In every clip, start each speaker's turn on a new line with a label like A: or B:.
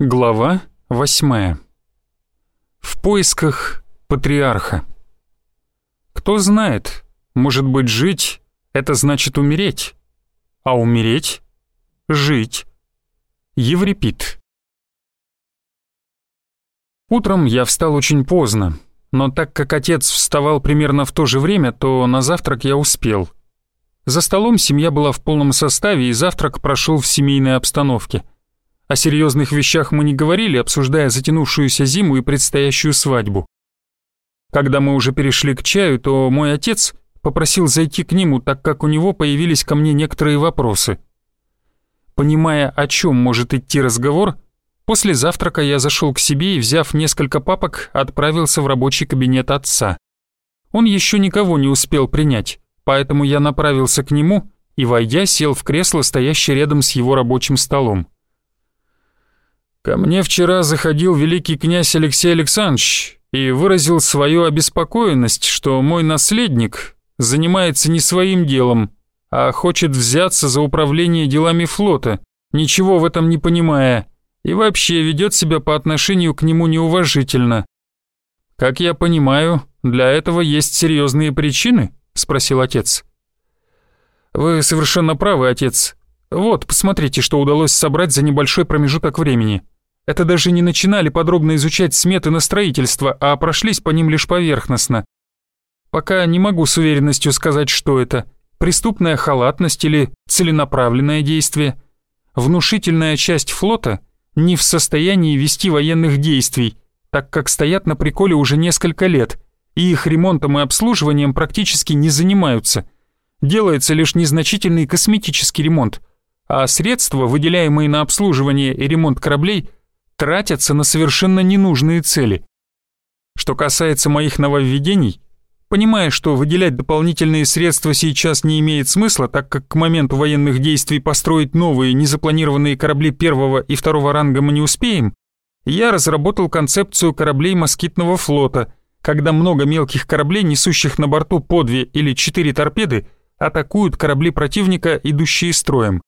A: Глава восьмая. В поисках патриарха. Кто знает, может быть, жить — это значит умереть, а умереть — жить. Еврипид. Утром я встал очень поздно, но так как отец вставал примерно в то же время, то на завтрак я успел. За столом семья была в полном составе, и завтрак прошел в семейной обстановке — о серьезных вещах мы не говорили, обсуждая затянувшуюся зиму и предстоящую свадьбу. Когда мы уже перешли к чаю, то мой отец попросил зайти к нему, так как у него появились ко мне некоторые вопросы. Понимая, о чем может идти разговор, после завтрака я зашел к себе и, взяв несколько папок, отправился в рабочий кабинет отца. Он еще никого не успел принять, поэтому я направился к нему и, войдя, сел в кресло, стоящее рядом с его рабочим столом. Ко мне вчера заходил великий князь Алексей Александрович и выразил свою обеспокоенность, что мой наследник занимается не своим делом, а хочет взяться за управление делами флота, ничего в этом не понимая, и вообще ведет себя по отношению к нему неуважительно. «Как я понимаю, для этого есть серьезные причины?» — спросил отец. «Вы совершенно правы, отец. Вот, посмотрите, что удалось собрать за небольшой промежуток времени. Это даже не начинали подробно изучать сметы на строительство, а прошлись по ним лишь поверхностно. Пока не могу с уверенностью сказать, что это. Преступная халатность или целенаправленное действие. Внушительная часть флота не в состоянии вести военных действий, так как стоят на приколе уже несколько лет, и их ремонтом и обслуживанием практически не занимаются. Делается лишь незначительный косметический ремонт – а средства, выделяемые на обслуживание и ремонт кораблей, тратятся на совершенно ненужные цели. Что касается моих нововведений, понимая, что выделять дополнительные средства сейчас не имеет смысла, так как к моменту военных действий построить новые незапланированные корабли первого и второго ранга мы не успеем, я разработал концепцию кораблей москитного флота, когда много мелких кораблей, несущих на борту по две или четыре торпеды, атакуют корабли противника, идущие строем.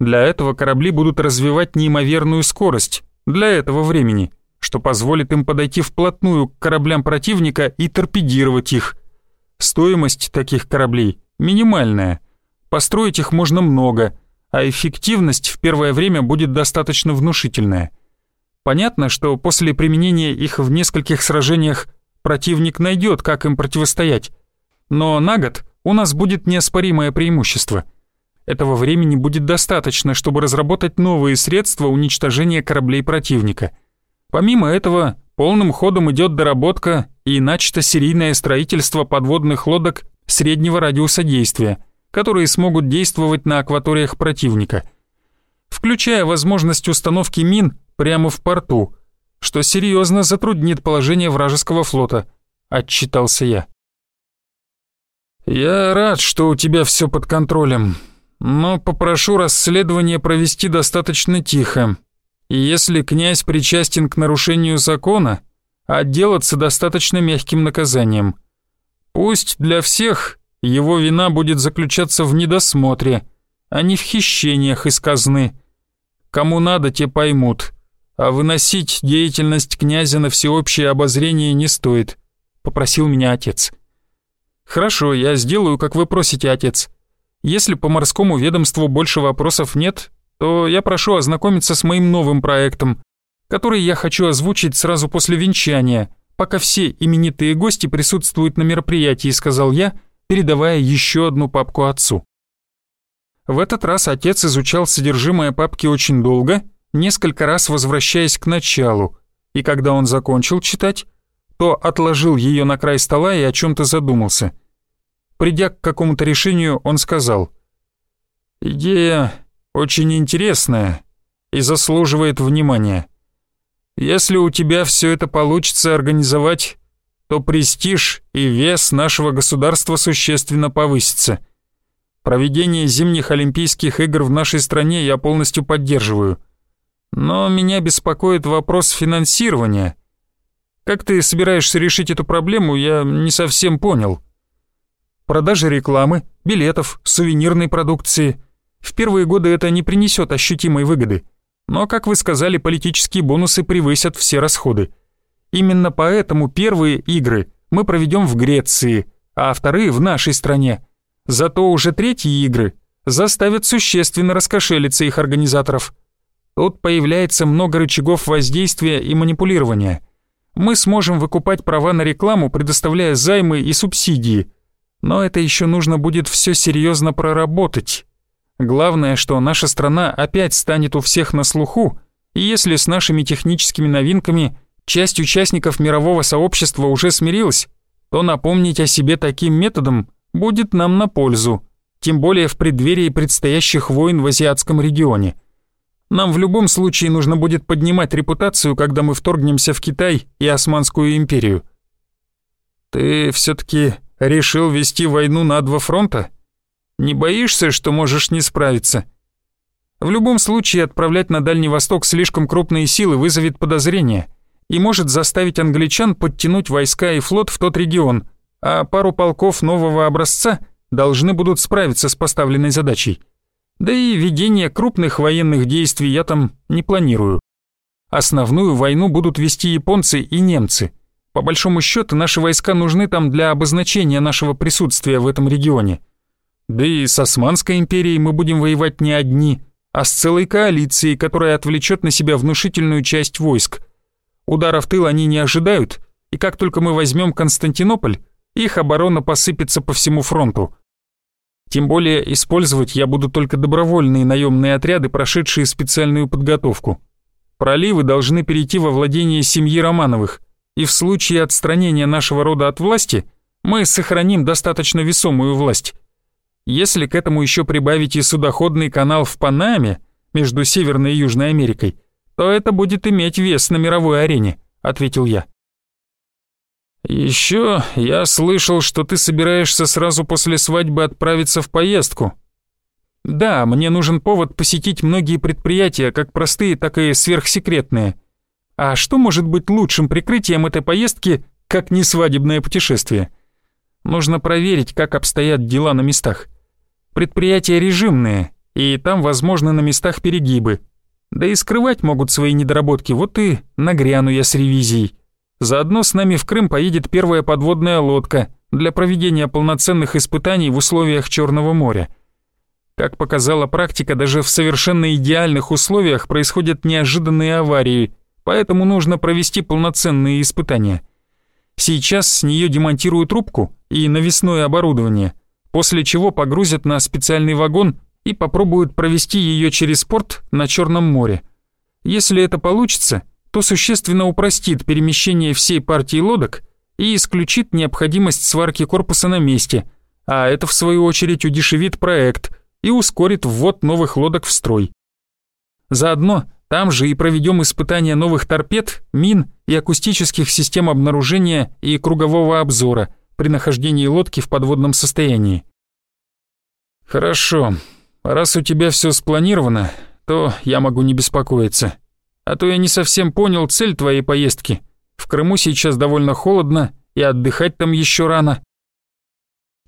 A: Для этого корабли будут развивать неимоверную скорость для этого времени, что позволит им подойти вплотную к кораблям противника и торпедировать их. Стоимость таких кораблей минимальная. Построить их можно много, а эффективность в первое время будет достаточно внушительная. Понятно, что после применения их в нескольких сражениях противник найдет, как им противостоять. Но на год у нас будет неоспоримое преимущество – этого времени будет достаточно, чтобы разработать новые средства уничтожения кораблей противника. Помимо этого, полным ходом идет доработка и начато серийное строительство подводных лодок среднего радиуса действия, которые смогут действовать на акваториях противника, включая возможность установки мин прямо в порту, что серьезно затруднит положение вражеского флота, отчитался я. «Я рад, что у тебя все под контролем», но попрошу расследование провести достаточно тихо. И если князь причастен к нарушению закона, отделаться достаточно мягким наказанием. Пусть для всех его вина будет заключаться в недосмотре, а не в хищениях из казны. Кому надо, те поймут, а выносить деятельность князя на всеобщее обозрение не стоит, попросил меня отец. Хорошо, я сделаю, как вы просите, отец. Если по морскому ведомству больше вопросов нет, то я прошу ознакомиться с моим новым проектом, который я хочу озвучить сразу после венчания, пока все именитые гости присутствуют на мероприятии», сказал я, передавая еще одну папку отцу. В этот раз отец изучал содержимое папки очень долго, несколько раз возвращаясь к началу, и когда он закончил читать, то отложил ее на край стола и о чем-то задумался – Придя к какому-то решению, он сказал, «Идея очень интересная и заслуживает внимания. Если у тебя все это получится организовать, то престиж и вес нашего государства существенно повысится. Проведение зимних Олимпийских игр в нашей стране я полностью поддерживаю. Но меня беспокоит вопрос финансирования. Как ты собираешься решить эту проблему, я не совсем понял» продажи рекламы, билетов, сувенирной продукции. В первые годы это не принесет ощутимой выгоды. Но, как вы сказали, политические бонусы превысят все расходы. Именно поэтому первые игры мы проведем в Греции, а вторые в нашей стране. Зато уже третьи игры заставят существенно раскошелиться их организаторов. Тут появляется много рычагов воздействия и манипулирования. Мы сможем выкупать права на рекламу, предоставляя займы и субсидии. Но это еще нужно будет все серьезно проработать. Главное, что наша страна опять станет у всех на слуху, и если с нашими техническими новинками часть участников мирового сообщества уже смирилась, то напомнить о себе таким методом будет нам на пользу, тем более в преддверии предстоящих войн в азиатском регионе. Нам в любом случае нужно будет поднимать репутацию, когда мы вторгнемся в Китай и Османскую империю. Ты все-таки решил вести войну на два фронта? Не боишься, что можешь не справиться? В любом случае отправлять на Дальний Восток слишком крупные силы вызовет подозрения и может заставить англичан подтянуть войска и флот в тот регион, а пару полков нового образца должны будут справиться с поставленной задачей. Да и ведение крупных военных действий я там не планирую. Основную войну будут вести японцы и немцы. По большому счету наши войска нужны там для обозначения нашего присутствия в этом регионе. Да и с Османской империей мы будем воевать не одни, а с целой коалицией, которая отвлечет на себя внушительную часть войск. Удара в тыл они не ожидают, и как только мы возьмем Константинополь, их оборона посыпется по всему фронту. Тем более использовать я буду только добровольные наемные отряды, прошедшие специальную подготовку. Проливы должны перейти во владение семьи Романовых, и в случае отстранения нашего рода от власти мы сохраним достаточно весомую власть. Если к этому еще прибавить и судоходный канал в Панаме между Северной и Южной Америкой, то это будет иметь вес на мировой арене», — ответил я. «Еще я слышал, что ты собираешься сразу после свадьбы отправиться в поездку». «Да, мне нужен повод посетить многие предприятия, как простые, так и сверхсекретные. А что может быть лучшим прикрытием этой поездки, как не свадебное путешествие? Нужно проверить, как обстоят дела на местах. Предприятия режимные, и там возможны на местах перегибы. Да и скрывать могут свои недоработки, вот и нагряну я с ревизией». Заодно с нами в Крым поедет первая подводная лодка для проведения полноценных испытаний в условиях Черного моря. Как показала практика, даже в совершенно идеальных условиях происходят неожиданные аварии, поэтому нужно провести полноценные испытания. Сейчас с нее демонтируют трубку и навесное оборудование, после чего погрузят на специальный вагон и попробуют провести ее через порт на Черном море. Если это получится, то существенно упростит перемещение всей партии лодок и исключит необходимость сварки корпуса на месте, а это в свою очередь удешевит проект и ускорит ввод новых лодок в строй. Заодно там же и проведем испытания новых торпед, мин и акустических систем обнаружения и кругового обзора при нахождении лодки в подводном состоянии. Хорошо, раз у тебя все спланировано, то я могу не беспокоиться а то я не совсем понял цель твоей поездки. В Крыму сейчас довольно холодно, и отдыхать там еще рано».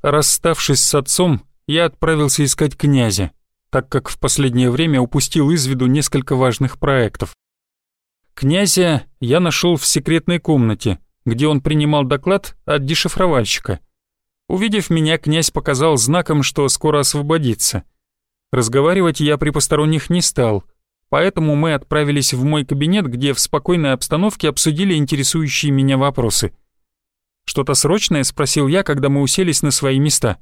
A: Расставшись с отцом, я отправился искать князя, так как в последнее время упустил из виду несколько важных проектов. Князя я нашел в секретной комнате, где он принимал доклад от дешифровальщика. Увидев меня, князь показал знаком, что скоро освободится. Разговаривать я при посторонних не стал, Поэтому мы отправились в мой кабинет, где в спокойной обстановке обсудили интересующие меня вопросы. «Что-то срочное?» — спросил я, когда мы уселись на свои места.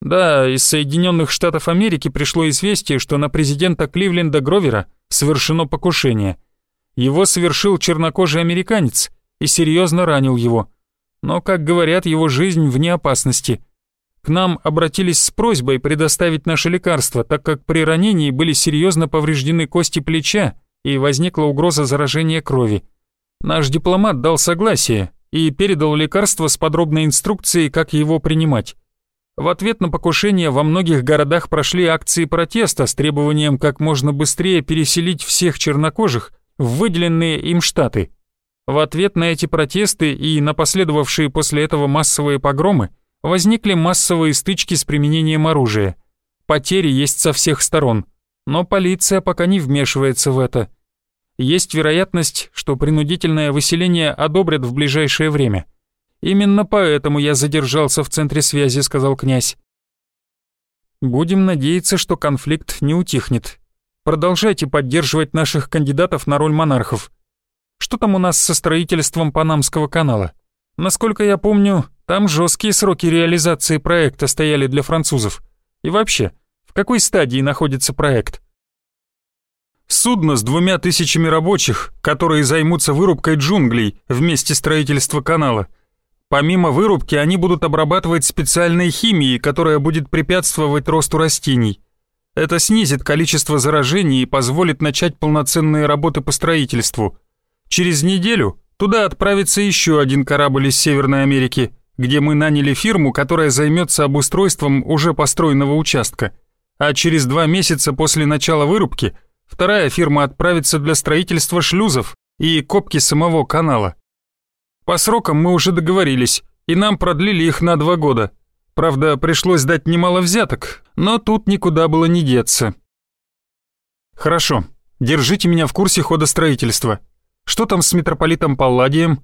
A: «Да, из Соединенных Штатов Америки пришло известие, что на президента Кливленда Гровера совершено покушение. Его совершил чернокожий американец и серьезно ранил его. Но, как говорят, его жизнь вне опасности. К нам обратились с просьбой предоставить наше лекарство, так как при ранении были серьезно повреждены кости плеча и возникла угроза заражения крови. Наш дипломат дал согласие и передал лекарство с подробной инструкцией, как его принимать. В ответ на покушение во многих городах прошли акции протеста с требованием как можно быстрее переселить всех чернокожих в выделенные им штаты. В ответ на эти протесты и на последовавшие после этого массовые погромы возникли массовые стычки с применением оружия. Потери есть со всех сторон. но полиция пока не вмешивается в это. Есть вероятность, что принудительное выселение одобрят в ближайшее время. Именно поэтому я задержался в центре связи, сказал князь. Будем надеяться, что конфликт не утихнет. Продолжайте поддерживать наших кандидатов на роль монархов. Что там у нас со строительством Панамского канала? Насколько я помню, там жесткие сроки реализации проекта стояли для французов. И вообще, в какой стадии находится проект? Судно с двумя тысячами рабочих, которые займутся вырубкой джунглей в месте строительства канала – Помимо вырубки, они будут обрабатывать специальной химией, которая будет препятствовать росту растений. Это снизит количество заражений и позволит начать полноценные работы по строительству. Через неделю туда отправится еще один корабль из Северной Америки, где мы наняли фирму, которая займется обустройством уже построенного участка. А через два месяца после начала вырубки вторая фирма отправится для строительства шлюзов и копки самого канала. По срокам мы уже договорились, и нам продлили их на два года. Правда, пришлось дать немало взяток, но тут никуда было не деться. Хорошо, держите меня в курсе хода строительства. Что там с митрополитом Палладием?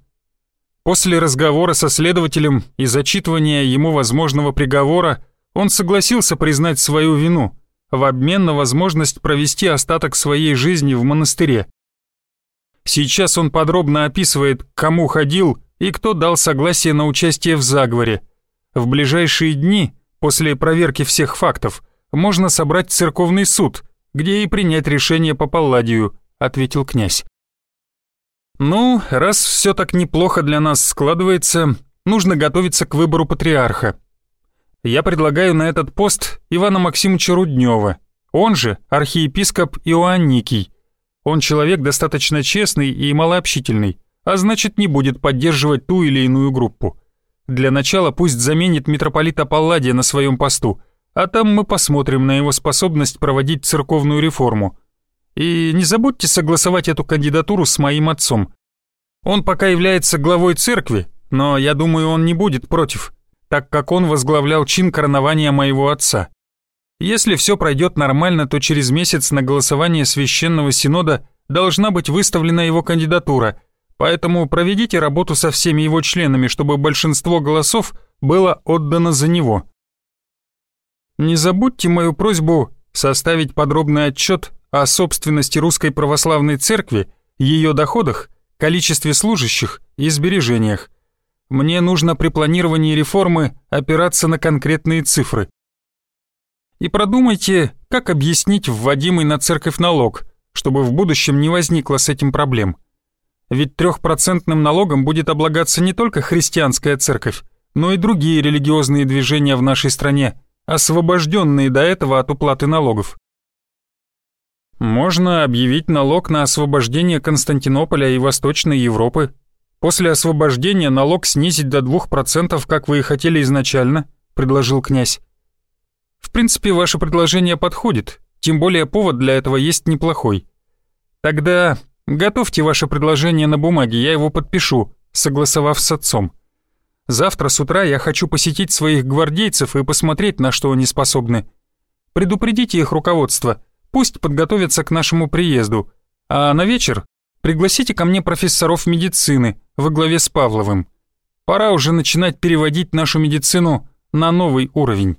A: После разговора со следователем и зачитывания ему возможного приговора он согласился признать свою вину в обмен на возможность провести остаток своей жизни в монастыре. Сейчас он подробно описывает, кому ходил и кто дал согласие на участие в заговоре. В ближайшие дни, после проверки всех фактов, можно собрать церковный суд, где и принять решение по Палладию», — ответил князь. «Ну, раз все так неплохо для нас складывается, нужно готовиться к выбору патриарха. Я предлагаю на этот пост Ивана Максимовича Руднева, он же архиепископ Иоанникий. Он человек достаточно честный и малообщительный, а значит не будет поддерживать ту или иную группу. Для начала пусть заменит митрополита Палладия на своем посту, а там мы посмотрим на его способность проводить церковную реформу. И не забудьте согласовать эту кандидатуру с моим отцом. Он пока является главой церкви, но я думаю, он не будет против, так как он возглавлял чин коронования моего отца. Если все пройдет нормально, то через месяц на голосование Священного Синода должна быть выставлена его кандидатура, поэтому проведите работу со всеми его членами, чтобы большинство голосов было отдано за него. Не забудьте мою просьбу составить подробный отчет о собственности Русской Православной Церкви, ее доходах, количестве служащих и сбережениях. Мне нужно при планировании реформы опираться на конкретные цифры и продумайте, как объяснить вводимый на церковь налог, чтобы в будущем не возникло с этим проблем. Ведь трехпроцентным налогом будет облагаться не только христианская церковь, но и другие религиозные движения в нашей стране, освобожденные до этого от уплаты налогов. Можно объявить налог на освобождение Константинополя и Восточной Европы. После освобождения налог снизить до 2%, как вы и хотели изначально, предложил князь. В принципе, ваше предложение подходит, тем более повод для этого есть неплохой. Тогда готовьте ваше предложение на бумаге, я его подпишу, согласовав с отцом. Завтра с утра я хочу посетить своих гвардейцев и посмотреть, на что они способны. Предупредите их руководство, пусть подготовятся к нашему приезду, а на вечер пригласите ко мне профессоров медицины во главе с Павловым. Пора уже начинать переводить нашу медицину на новый уровень.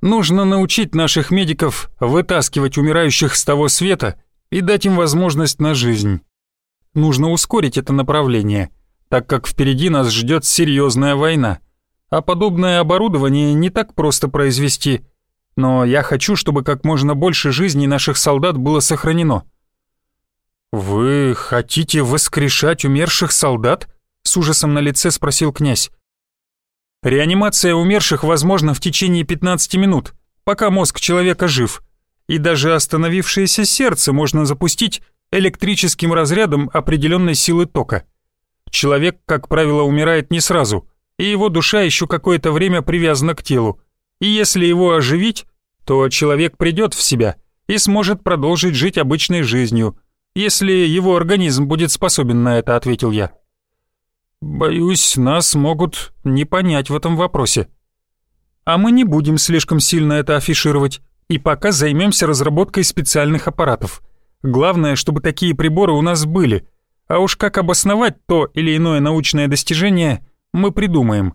A: Нужно научить наших медиков вытаскивать умирающих с того света и дать им возможность на жизнь. Нужно ускорить это направление, так как впереди нас ждет серьезная война. А подобное оборудование не так просто произвести, но я хочу, чтобы как можно больше жизней наших солдат было сохранено. «Вы хотите воскрешать умерших солдат?» — с ужасом на лице спросил князь. Реанимация умерших возможна в течение 15 минут, пока мозг человека жив. И даже остановившееся сердце можно запустить электрическим разрядом определенной силы тока. Человек, как правило, умирает не сразу, и его душа еще какое-то время привязана к телу. И если его оживить, то человек придет в себя и сможет продолжить жить обычной жизнью, если его организм будет способен на это, ответил я. Боюсь, нас могут не понять в этом вопросе. А мы не будем слишком сильно это афишировать, И пока займемся разработкой специальных аппаратов. Главное, чтобы такие приборы у нас были. А уж как обосновать то или иное научное достижение, мы придумаем.